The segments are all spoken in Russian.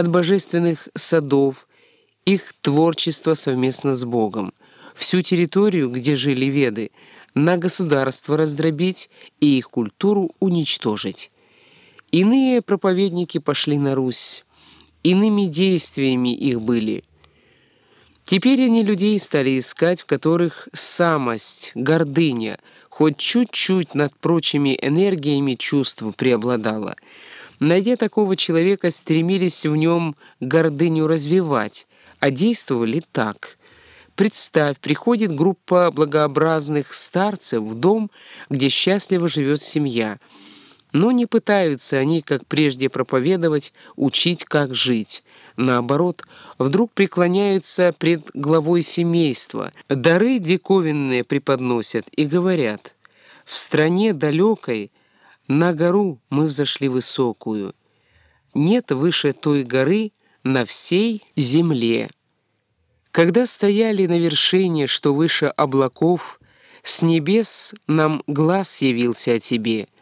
от божественных садов, их творчество совместно с Богом, всю территорию, где жили веды, на государство раздробить и их культуру уничтожить. Иные проповедники пошли на Русь, иными действиями их были. Теперь они людей стали искать, в которых самость, гордыня, хоть чуть-чуть над прочими энергиями чувств преобладала. Найдя такого человека, стремились в нем гордыню развивать, а действовали так. Представь, приходит группа благообразных старцев в дом, где счастливо живет семья — но не пытаются они, как прежде, проповедовать, учить, как жить. Наоборот, вдруг преклоняются пред главой семейства, дары диковинные преподносят и говорят «В стране далекой на гору мы взошли высокую, нет выше той горы на всей земле». Когда стояли на вершине, что выше облаков, с небес нам глаз явился о тебе —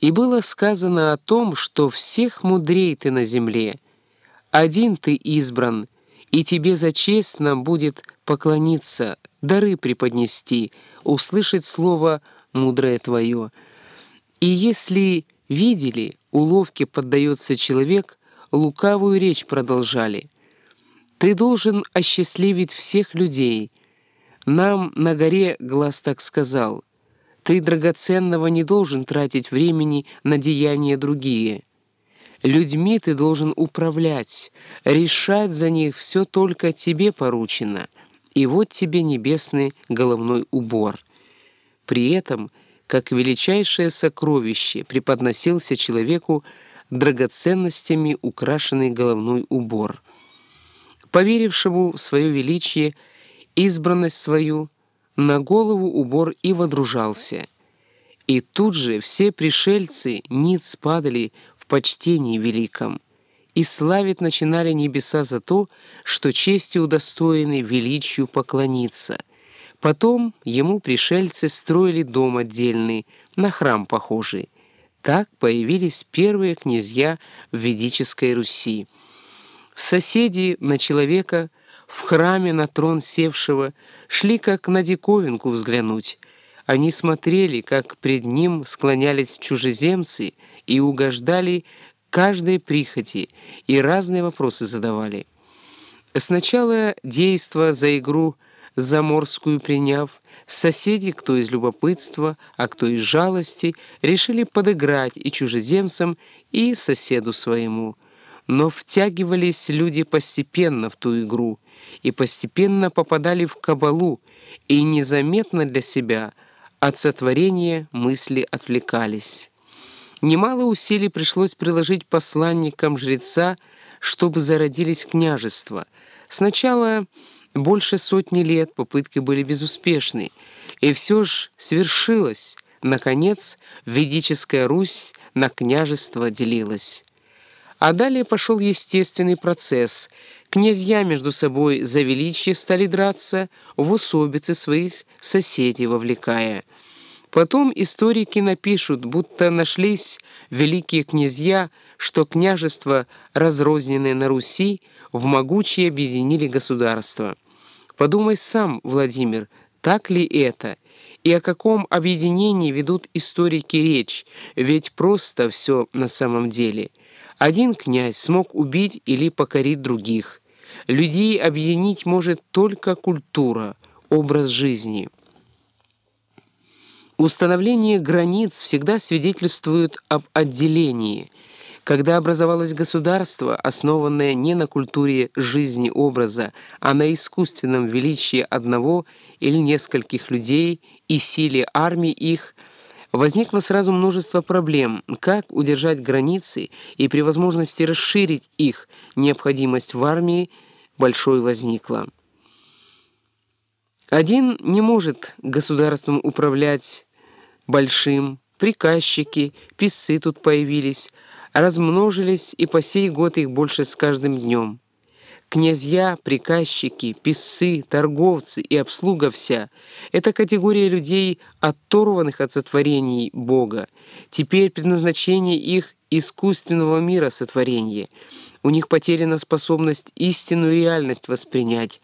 и было сказано о том, что всех мудрей ты на земле, один ты избран, и тебе за честь нам будет поклониться, дары преподнести, услышать слово «мудрое твое». И если видели, уловке поддается человек, лукавую речь продолжали. Ты должен осчастливить всех людей. Нам на горе глаз так сказал — ты драгоценного не должен тратить времени на деяния другие. Людьми ты должен управлять, решать за них все только тебе поручено. И вот тебе небесный головной убор. При этом, как величайшее сокровище, преподносился человеку драгоценностями украшенный головной убор. Поверившему в свое величие, избранность свою — на голову убор и водружался. И тут же все пришельцы ниц падали в почтении великом, и славить начинали небеса за то, что чести удостоены величию поклониться. Потом ему пришельцы строили дом отдельный, на храм похожий. Так появились первые князья в ведической Руси. Соседи на человека в храме на трон севшего шли как на диковинку взглянуть. Они смотрели, как пред ним склонялись чужеземцы и угождали каждой прихоти и разные вопросы задавали. Сначала действо за игру заморскую приняв, соседи, кто из любопытства, а кто из жалости, решили подыграть и чужеземцам, и соседу своему. Но втягивались люди постепенно в ту игру — и постепенно попадали в кабалу, и незаметно для себя от сотворения мысли отвлекались. Немало усилий пришлось приложить посланникам жреца, чтобы зародились княжества. Сначала больше сотни лет попытки были безуспешны, и все же свершилось. Наконец, ведическая Русь на княжество делилась. А далее пошел естественный процесс — Князья между собой за величие стали драться, в усобицы своих соседей вовлекая. Потом историки напишут, будто нашлись великие князья, что княжества, разрозненные на Руси, в могучие объединили государство. Подумай сам, Владимир, так ли это? И о каком объединении ведут историки речь? Ведь просто все на самом деле. Один князь смог убить или покорить других. Людей объединить может только культура, образ жизни. Установление границ всегда свидетельствует об отделении. Когда образовалось государство, основанное не на культуре жизни образа, а на искусственном величии одного или нескольких людей и силе армии их, возникло сразу множество проблем, как удержать границы и при возможности расширить их необходимость в армии – большой возникла. Один не может государством управлять большим, приказчики, писцы тут появились, размножились, и по сей год их больше с каждым днем. Князья, приказчики, писцы, торговцы и обслуга вся — это категория людей, оторванных от сотворений Бога. Теперь предназначение их искусственного мира сотворения. У них потеряна способность истинную реальность воспринять,